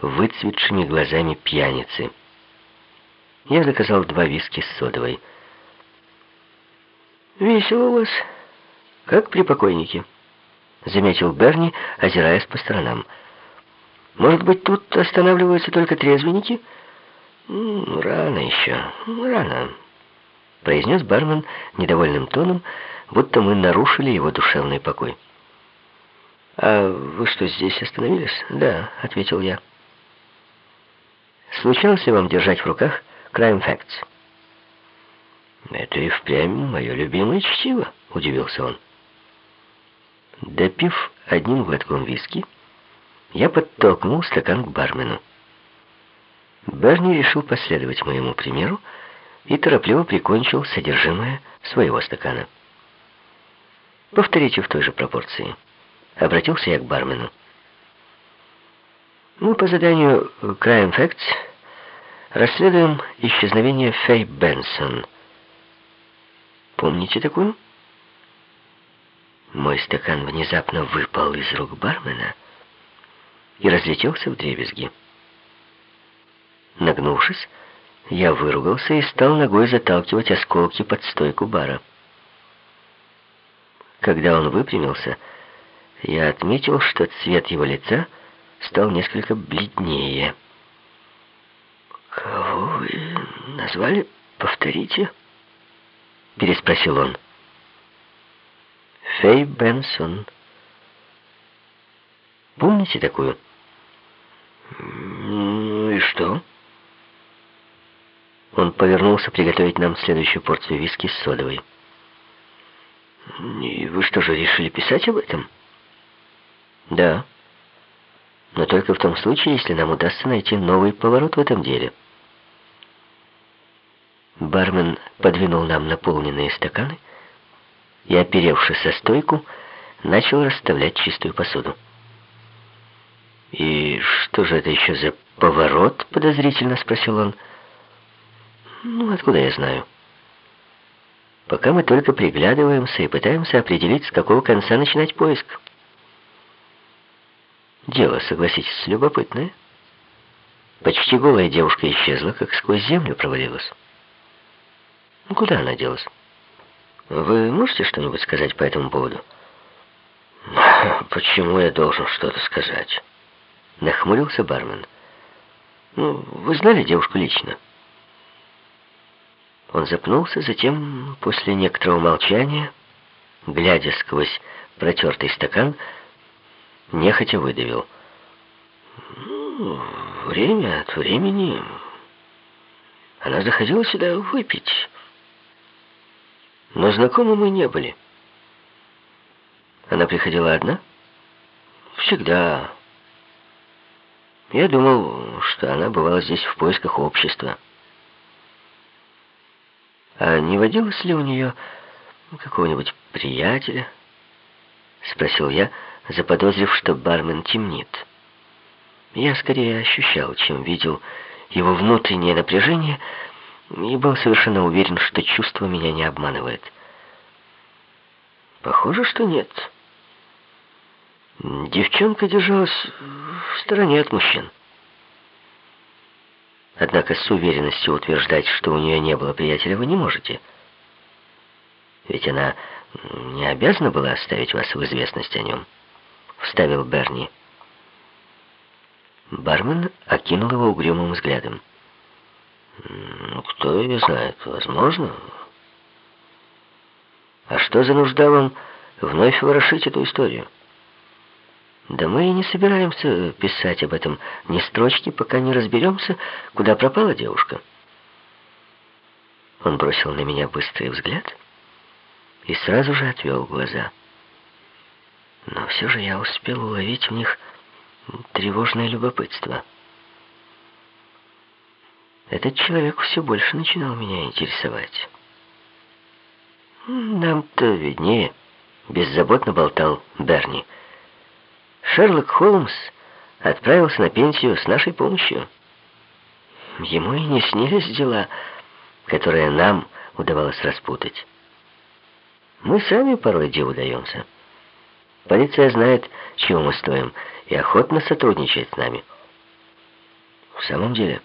выцветшими глазами пьяницы. Я заказал два виски с содовой. «Весело у вас, как при покойнике», — заметил Берни, озираясь по сторонам. «Может быть, тут останавливаются только трезвенники?» «Рано еще, рано», — произнес бармен недовольным тоном, будто мы нарушили его душевный покой. «А вы что, здесь остановились?» «Да», — ответил я. «Случалось ли вам держать в руках Crime Facts?» «Это и впрямь мое любимое чтиво», — удивился он. Допив одним глотком виски, я подтолкнул стакан к бармену. Берни решил последовать моему примеру и торопливо прикончил содержимое своего стакана. «Повторите в той же пропорции», — обратился я к бармену. Мы по заданию Crime Facts расследуем исчезновение Фэй Бенсон. Помните такую? Мой стакан внезапно выпал из рук бармена и разлетелся в дребезги. Нагнувшись, я выругался и стал ногой заталкивать осколки под стойку бара. Когда он выпрямился, я отметил, что цвет его лица стал несколько бледнее. «Кого вы назвали? Повторите?» — переспросил он. «Фэй Бенсон. Помните такую?» «Ну и что?» Он повернулся приготовить нам следующую порцию виски с содовой. «И вы что же, решили писать об этом?» «Да. Но только в том случае, если нам удастся найти новый поворот в этом деле». Бармен подвинул нам наполненные стаканы и, оперевшись со стойку, начал расставлять чистую посуду. «И что же это еще за поворот?» — подозрительно спросил он. Ну, откуда я знаю? Пока мы только приглядываемся и пытаемся определить, с какого конца начинать поиск. Дело, согласитесь, любопытное. Почти голая девушка исчезла, как сквозь землю провалилась. Ну, куда она делась? Вы можете что-нибудь сказать по этому поводу? Почему я должен что-то сказать? Нахмурился бармен. Ну, вы знали девушку лично? Он запнулся, затем, после некоторого молчания, глядя сквозь протертый стакан, нехотя выдавил. «Ну, время от времени она заходила сюда выпить. Но знакомы мы не были. Она приходила одна? Всегда. Я думал, что она бывала здесь в поисках общества. А не водилось ли у нее какого-нибудь приятеля? Спросил я, заподозрив, что бармен темнит. Я скорее ощущал, чем видел его внутреннее напряжение, и был совершенно уверен, что чувство меня не обманывает. Похоже, что нет. Девчонка держалась в стороне от мужчин. Однако с уверенностью утверждать, что у нее не было приятеля, вы не можете. Ведь она не обязана была оставить вас в известность о нем, вставил Берни. Бармен окинул его угрюмым взглядом. «Ну, кто ее знает, возможно. А что за нужда вам вновь ворошить эту историю?» Да мы и не собираемся писать об этом ни строчки, пока не разберемся, куда пропала девушка. Он бросил на меня быстрый взгляд и сразу же отвел глаза. Но все же я успел уловить в них тревожное любопытство. Этот человек все больше начинал меня интересовать. «Нам-то виднее», — беззаботно болтал Берни. Шерлок Холмс отправился на пенсию с нашей помощью. Ему и не снились дела, которые нам удавалось распутать. Мы сами порой диву даемся. Полиция знает, чего мы стоим, и охотно сотрудничает с нами. самом деле...